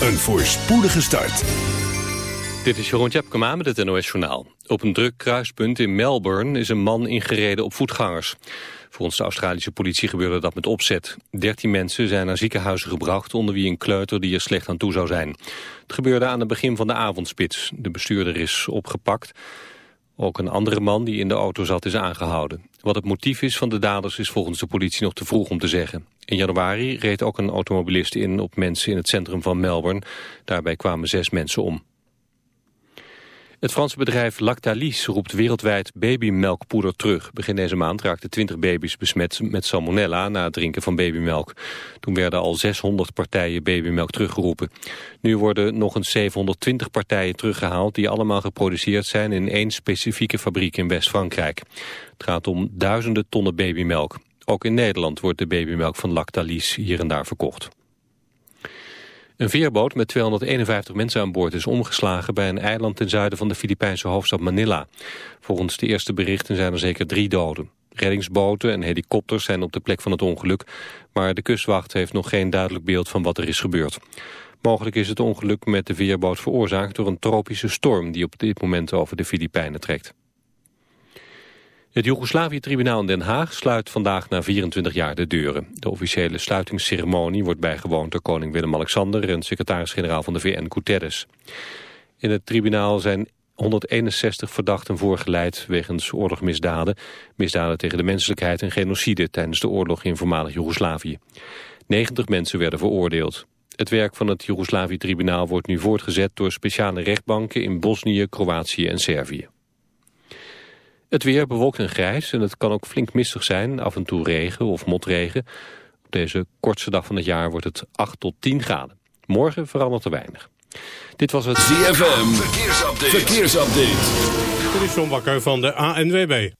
een voorspoedige start. Dit is Jeroen Tjepkema met het NOS Journaal. Op een druk kruispunt in Melbourne is een man ingereden op voetgangers. Volgens de Australische politie gebeurde dat met opzet. Dertien mensen zijn naar ziekenhuizen gebracht... onder wie een kleuter die er slecht aan toe zou zijn. Het gebeurde aan het begin van de avondspits. De bestuurder is opgepakt. Ook een andere man die in de auto zat is aangehouden. Wat het motief is van de daders is volgens de politie nog te vroeg om te zeggen. In januari reed ook een automobilist in op mensen in het centrum van Melbourne. Daarbij kwamen zes mensen om. Het Franse bedrijf Lactalis roept wereldwijd babymelkpoeder terug. Begin deze maand raakten 20 baby's besmet met salmonella na het drinken van babymelk. Toen werden al 600 partijen babymelk teruggeroepen. Nu worden nog eens 720 partijen teruggehaald die allemaal geproduceerd zijn in één specifieke fabriek in West-Frankrijk. Het gaat om duizenden tonnen babymelk. Ook in Nederland wordt de babymelk van Lactalis hier en daar verkocht. Een veerboot met 251 mensen aan boord is omgeslagen bij een eiland ten zuiden van de Filipijnse hoofdstad Manila. Volgens de eerste berichten zijn er zeker drie doden. Reddingsboten en helikopters zijn op de plek van het ongeluk, maar de kustwacht heeft nog geen duidelijk beeld van wat er is gebeurd. Mogelijk is het ongeluk met de veerboot veroorzaakt door een tropische storm die op dit moment over de Filipijnen trekt. Het Joegoslavië-tribunaal in Den Haag sluit vandaag na 24 jaar de deuren. De officiële sluitingsceremonie wordt bijgewoond door koning Willem-Alexander... en secretaris-generaal van de VN Guterres. In het tribunaal zijn 161 verdachten voorgeleid wegens oorlogsmisdaden... misdaden tegen de menselijkheid en genocide tijdens de oorlog in voormalig Joegoslavië. 90 mensen werden veroordeeld. Het werk van het Joegoslavië-tribunaal wordt nu voortgezet door speciale rechtbanken in Bosnië, Kroatië en Servië. Het weer bewolkt en grijs en het kan ook flink mistig zijn, af en toe regen of motregen. Op deze kortste dag van het jaar wordt het 8 tot 10 graden. Morgen verandert er weinig. Dit was het ZFM, verkeersupdate. verkeersupdate. Dit is John Bakker van de ANWB.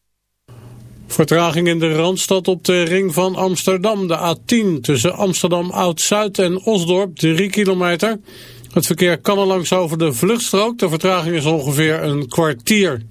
Vertraging in de Randstad op de ring van Amsterdam, de A10... tussen Amsterdam Oud-Zuid en Osdorp, 3 kilometer. Het verkeer kan er langs over de vluchtstrook. De vertraging is ongeveer een kwartier.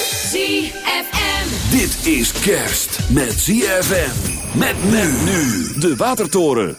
ZFM. Dit is kerst met ZFM. Met men nu. De Watertoren.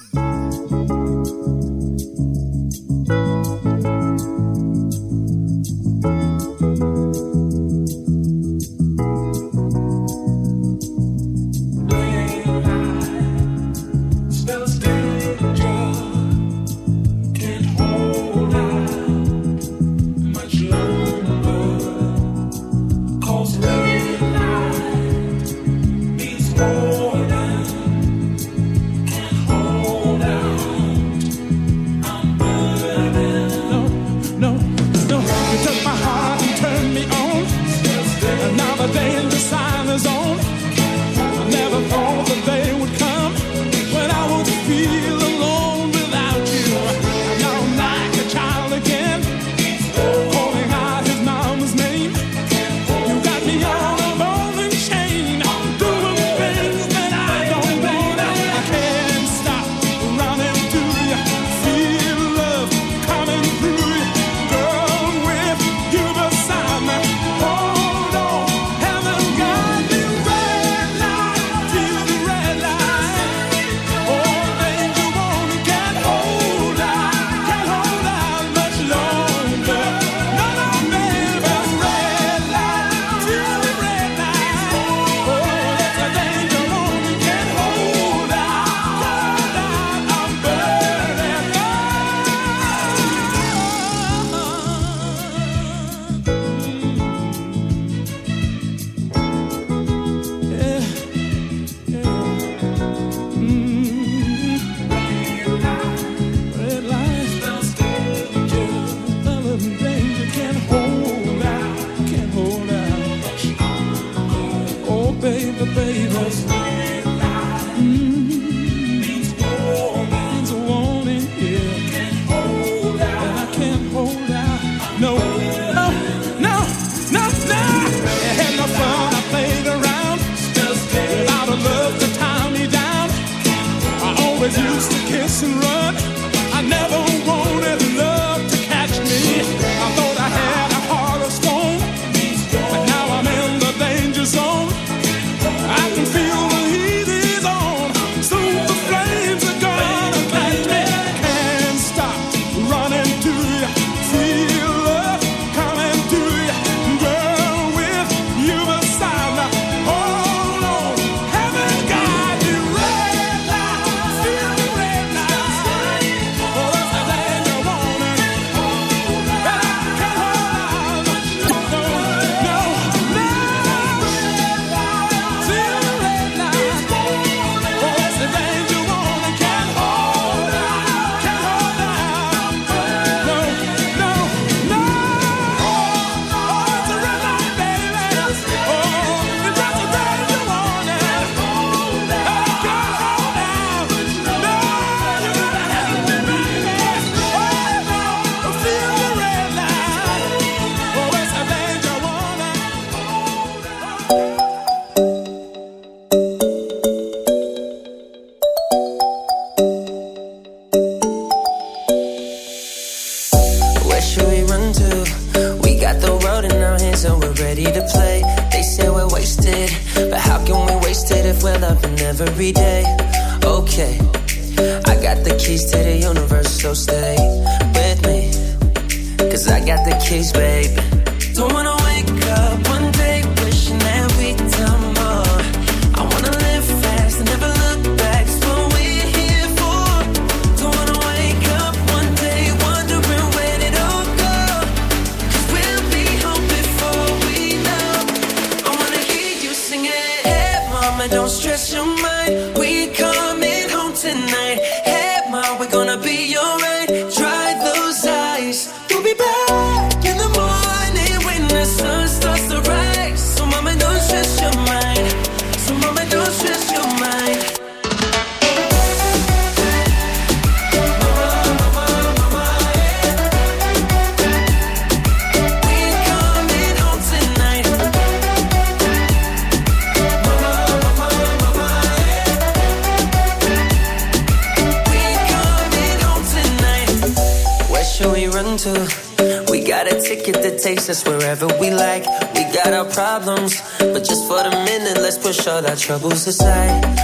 Our troubles aside.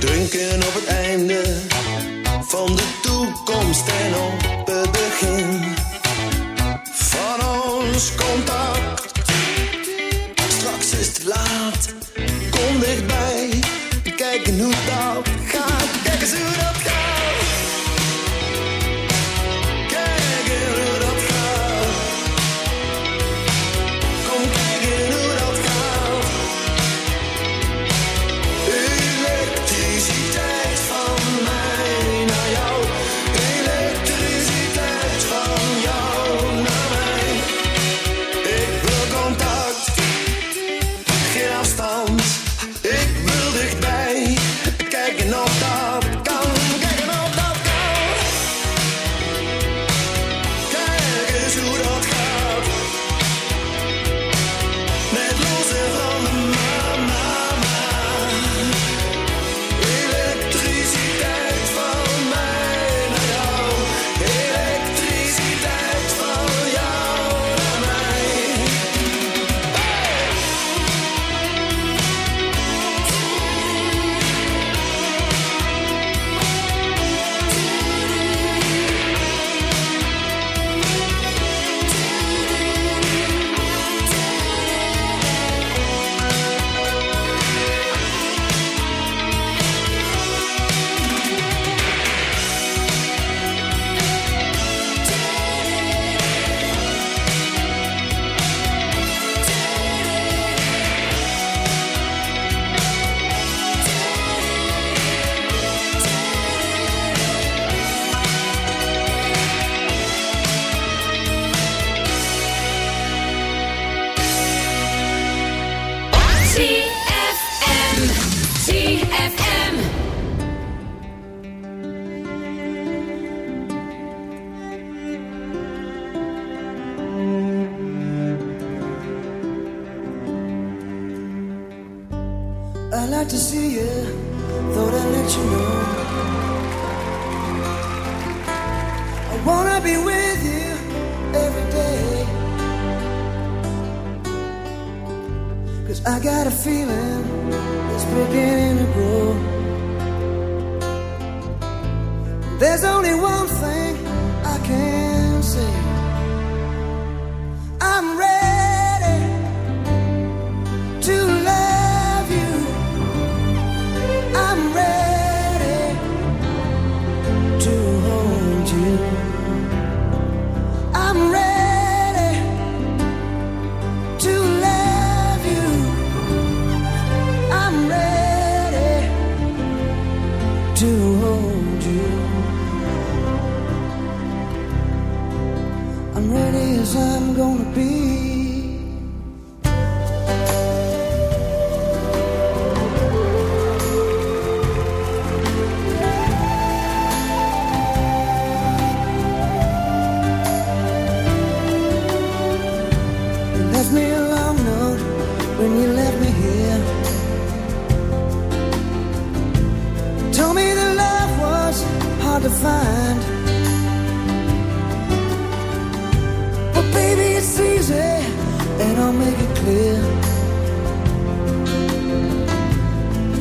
Drinken op het einde van de toekomst. En op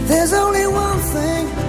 There's only one thing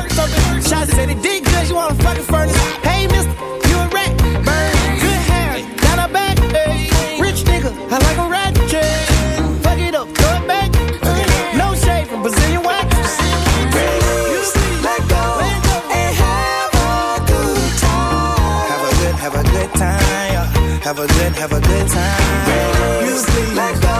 Work something. Shots said it did good, you wanna fucking furnace. Hey, mister, you a rat. Burn, good hair, down her back. Hey, rich nigga, I like a rat. Fuck it up, throw it back. No shade from Brazilian wax. You sleep, let go and have a good time. Have a good, have a good time. Have a good, have a good time. You sleep. Let go, Let go.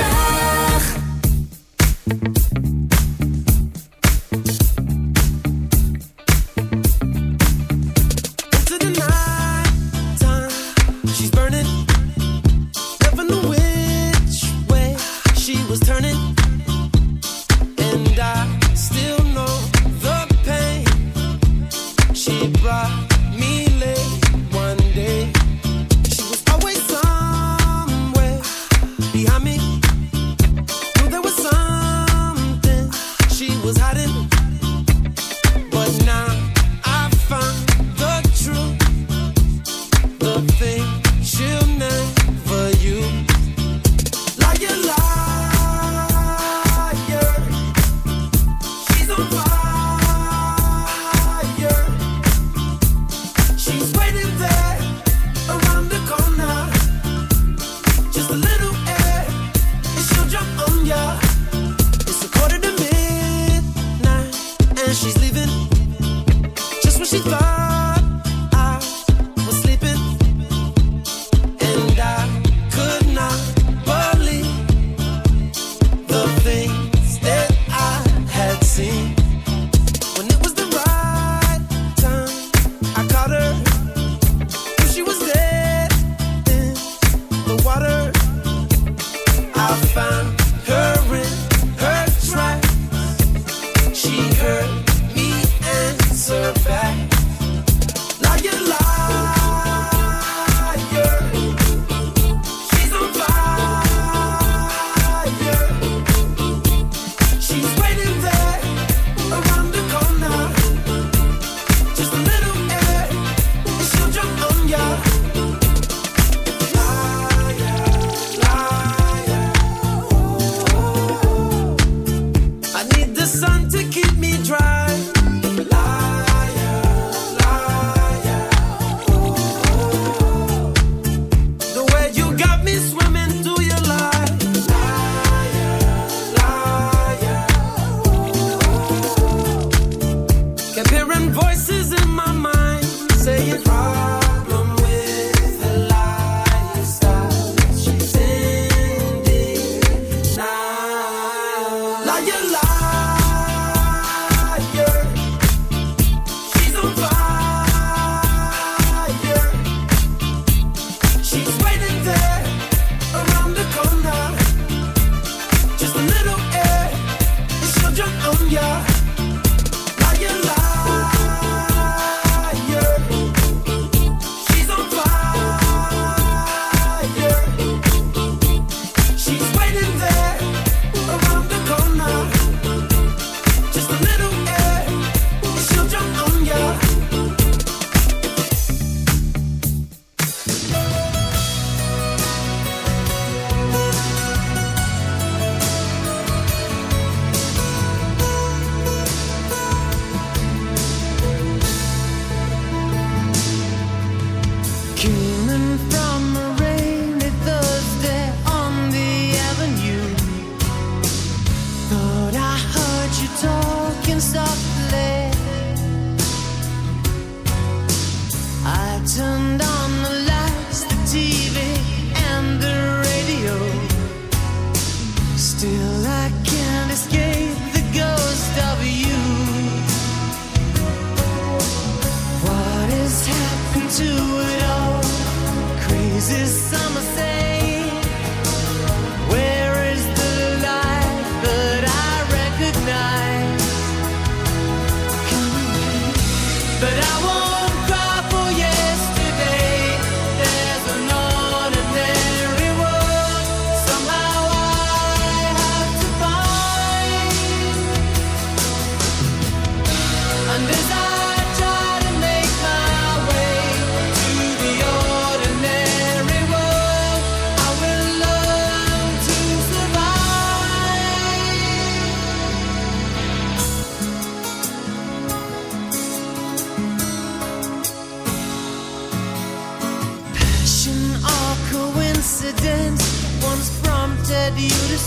Into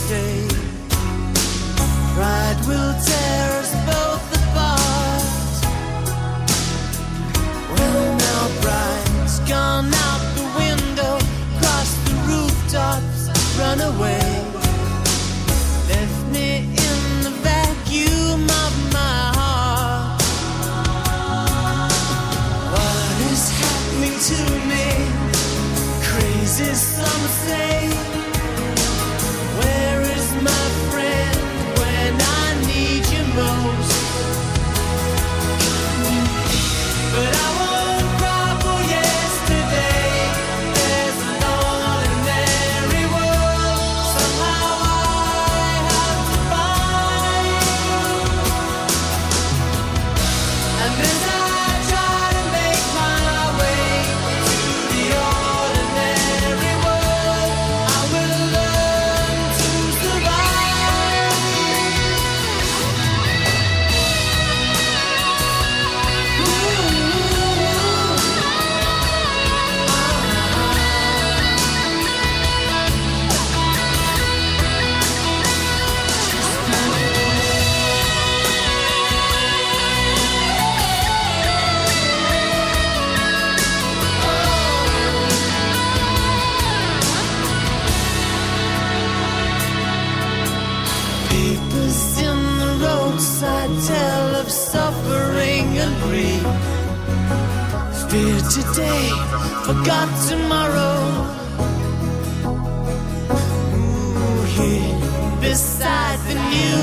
you Pride will tear you.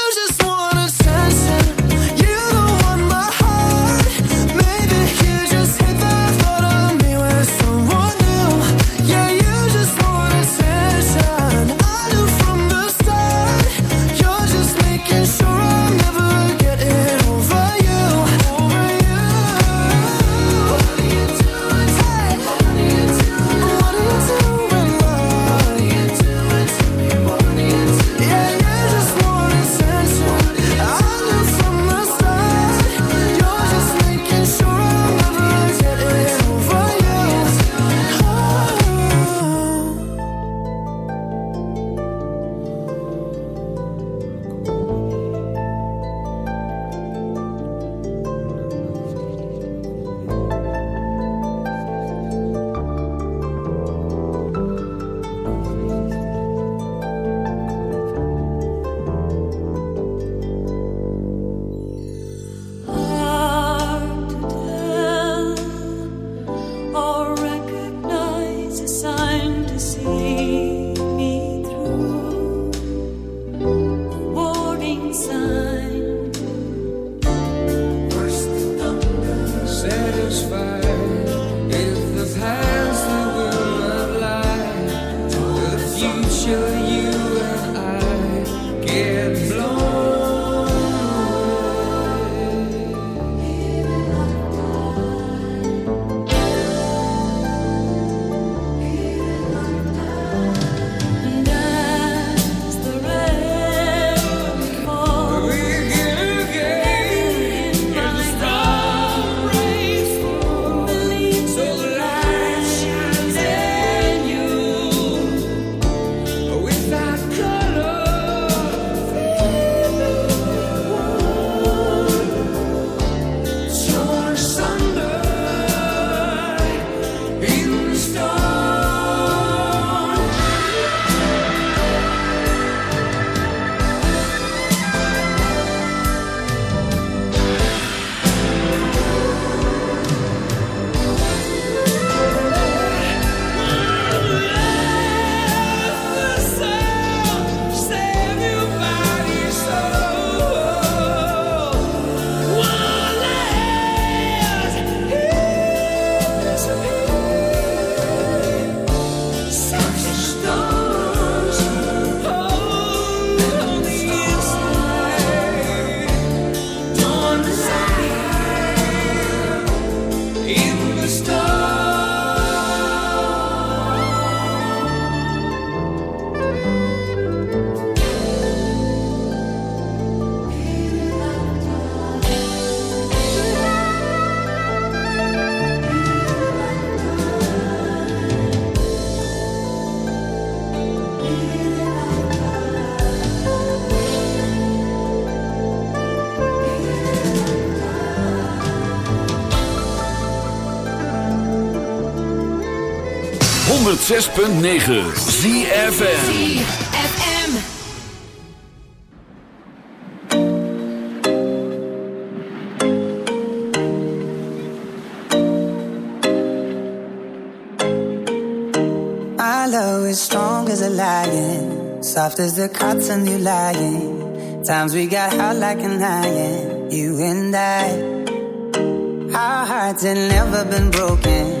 106.9 ZFN strong as a lion, soft as the cotton you lying. Times we got hot like an lion, you and I. Our hearts had never been broken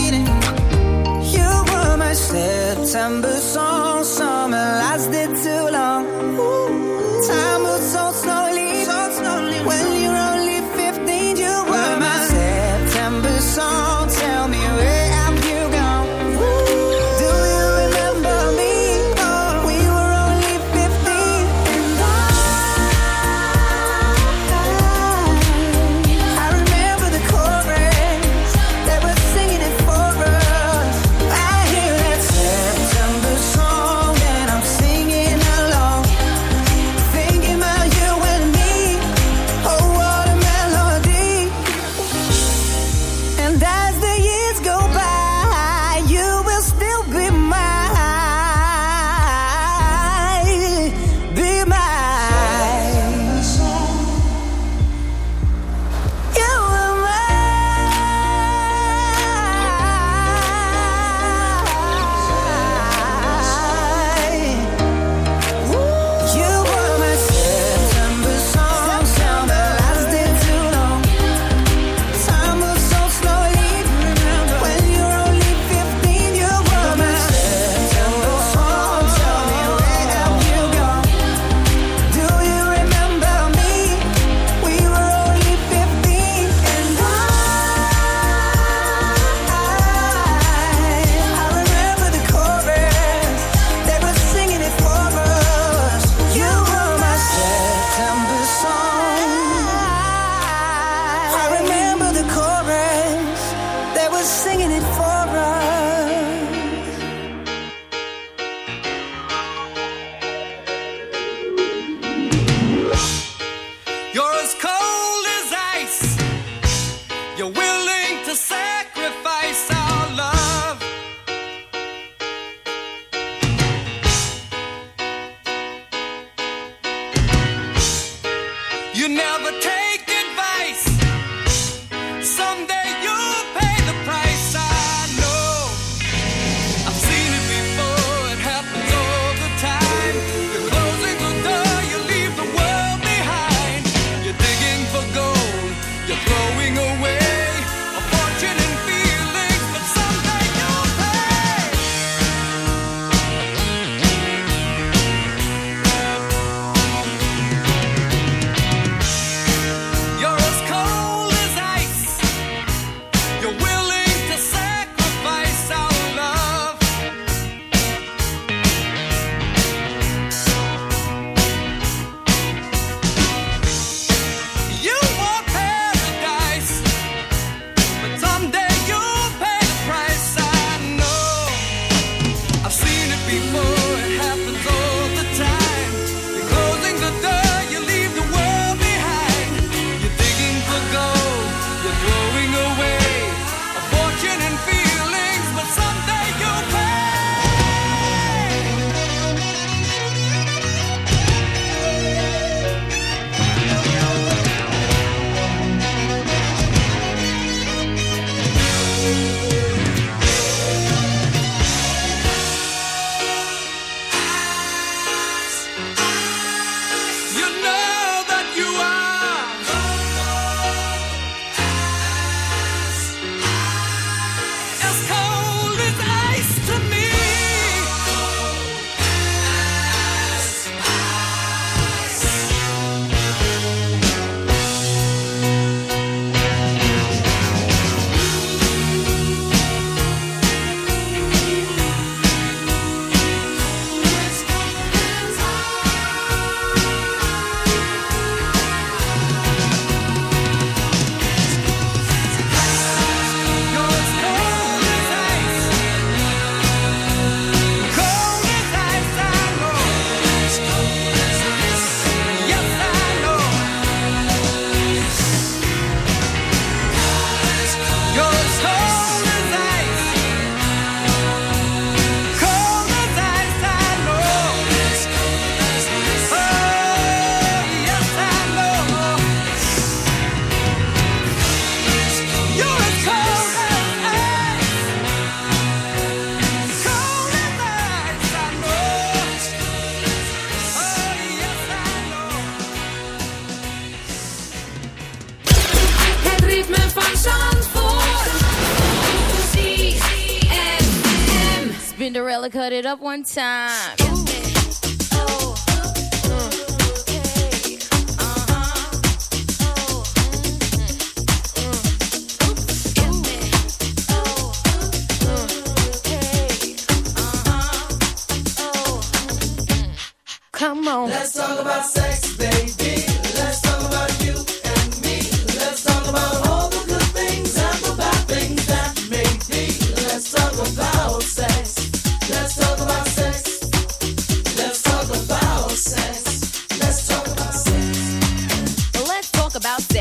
Up one time.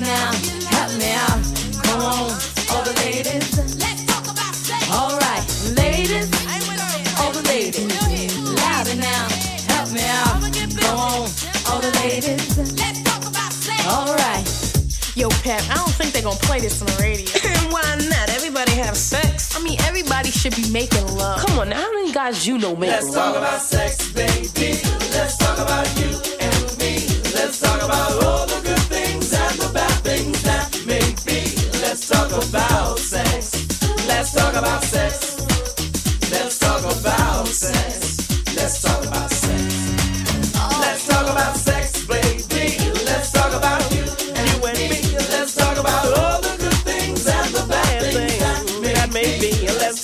ladies, louder now, help me out. Come on, all the ladies. Let's talk about sex. All right, ladies, all the ladies, louder now, help me out. Come on, all the ladies. Let's talk about sex. All right. Yo, Pep, I don't think they're gonna play this on the radio. Why not? Everybody have sex. I mean, everybody should be making love. Come on, now, how many guys you know make Let's love? talk about sex, baby. Let's talk about you and me. Let's talk about all Let's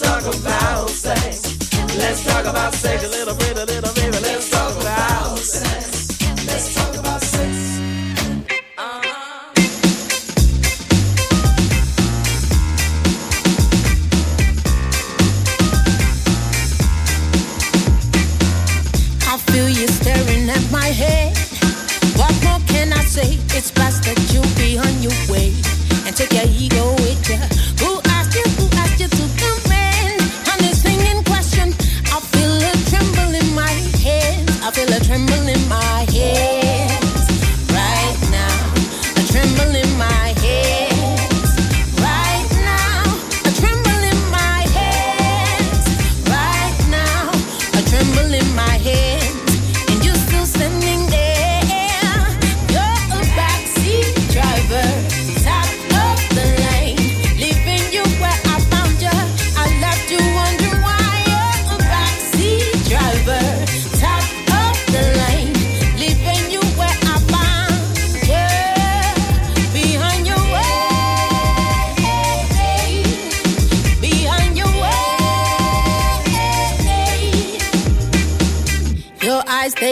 talk about sex. Let's talk about sex.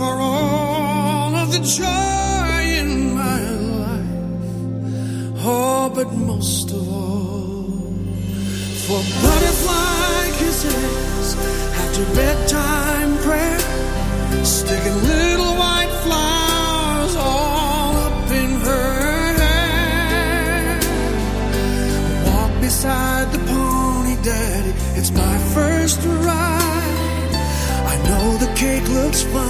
for all of the joy in my life. Oh, but most of all, for butterfly kisses after bedtime prayer, sticking little white flowers all up in her hair. Walk beside the pony, daddy. It's my first ride. I know the cake looks funny,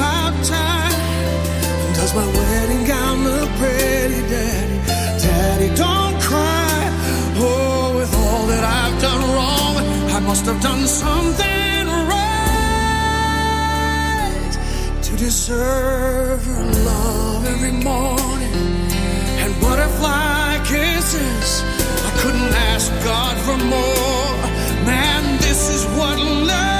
about time. Does my wedding gown look pretty, Daddy? Daddy, don't cry. Oh, with all that I've done wrong, I must have done something right to deserve your love every morning and butterfly kisses. I couldn't ask God for more. Man, this is what love.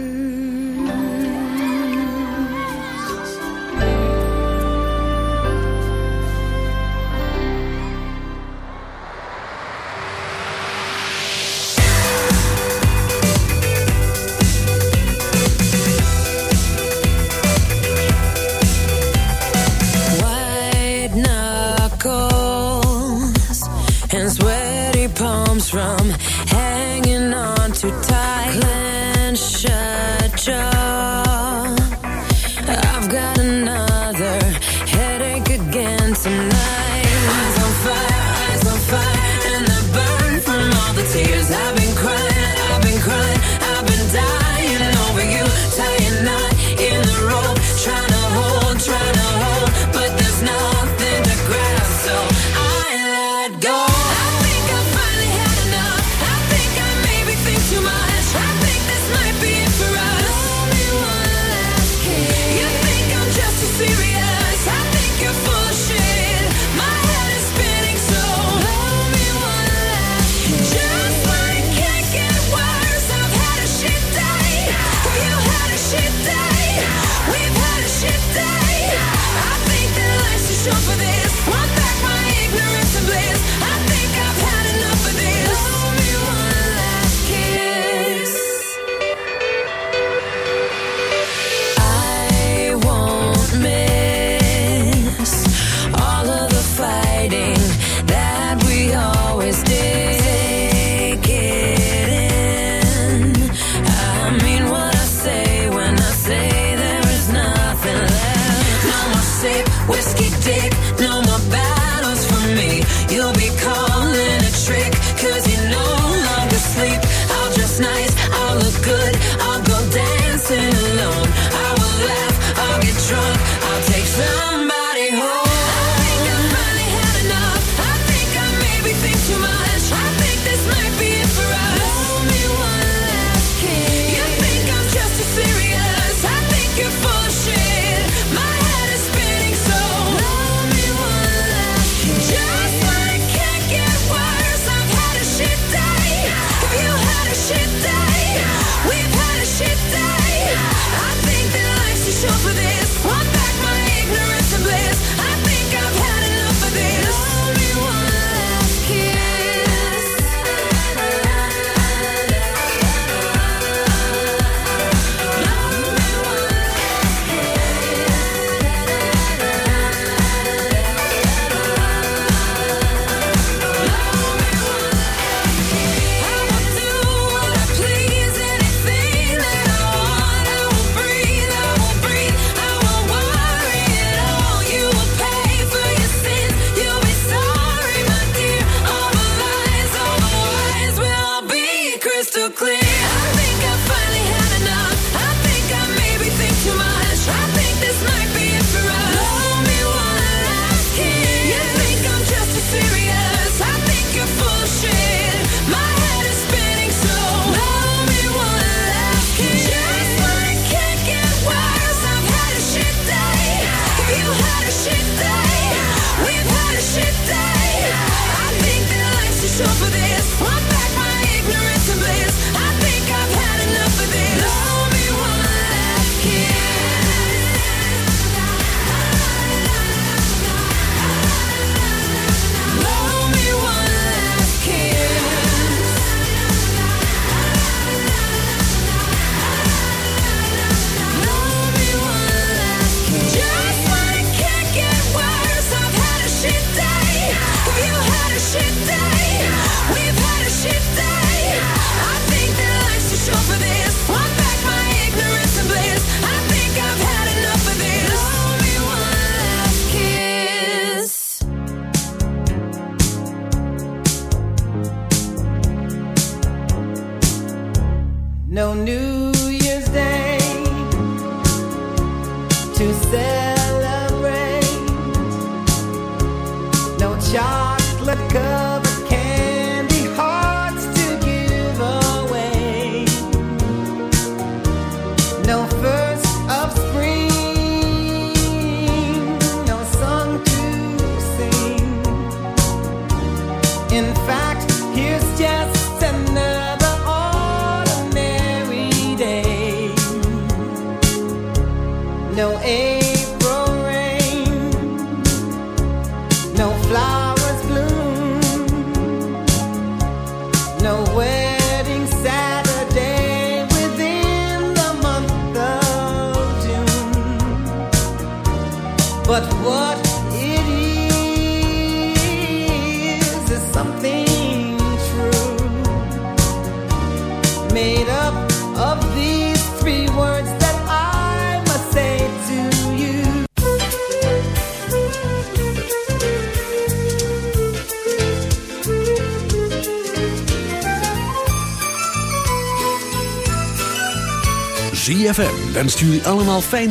en stuur je allemaal fijne...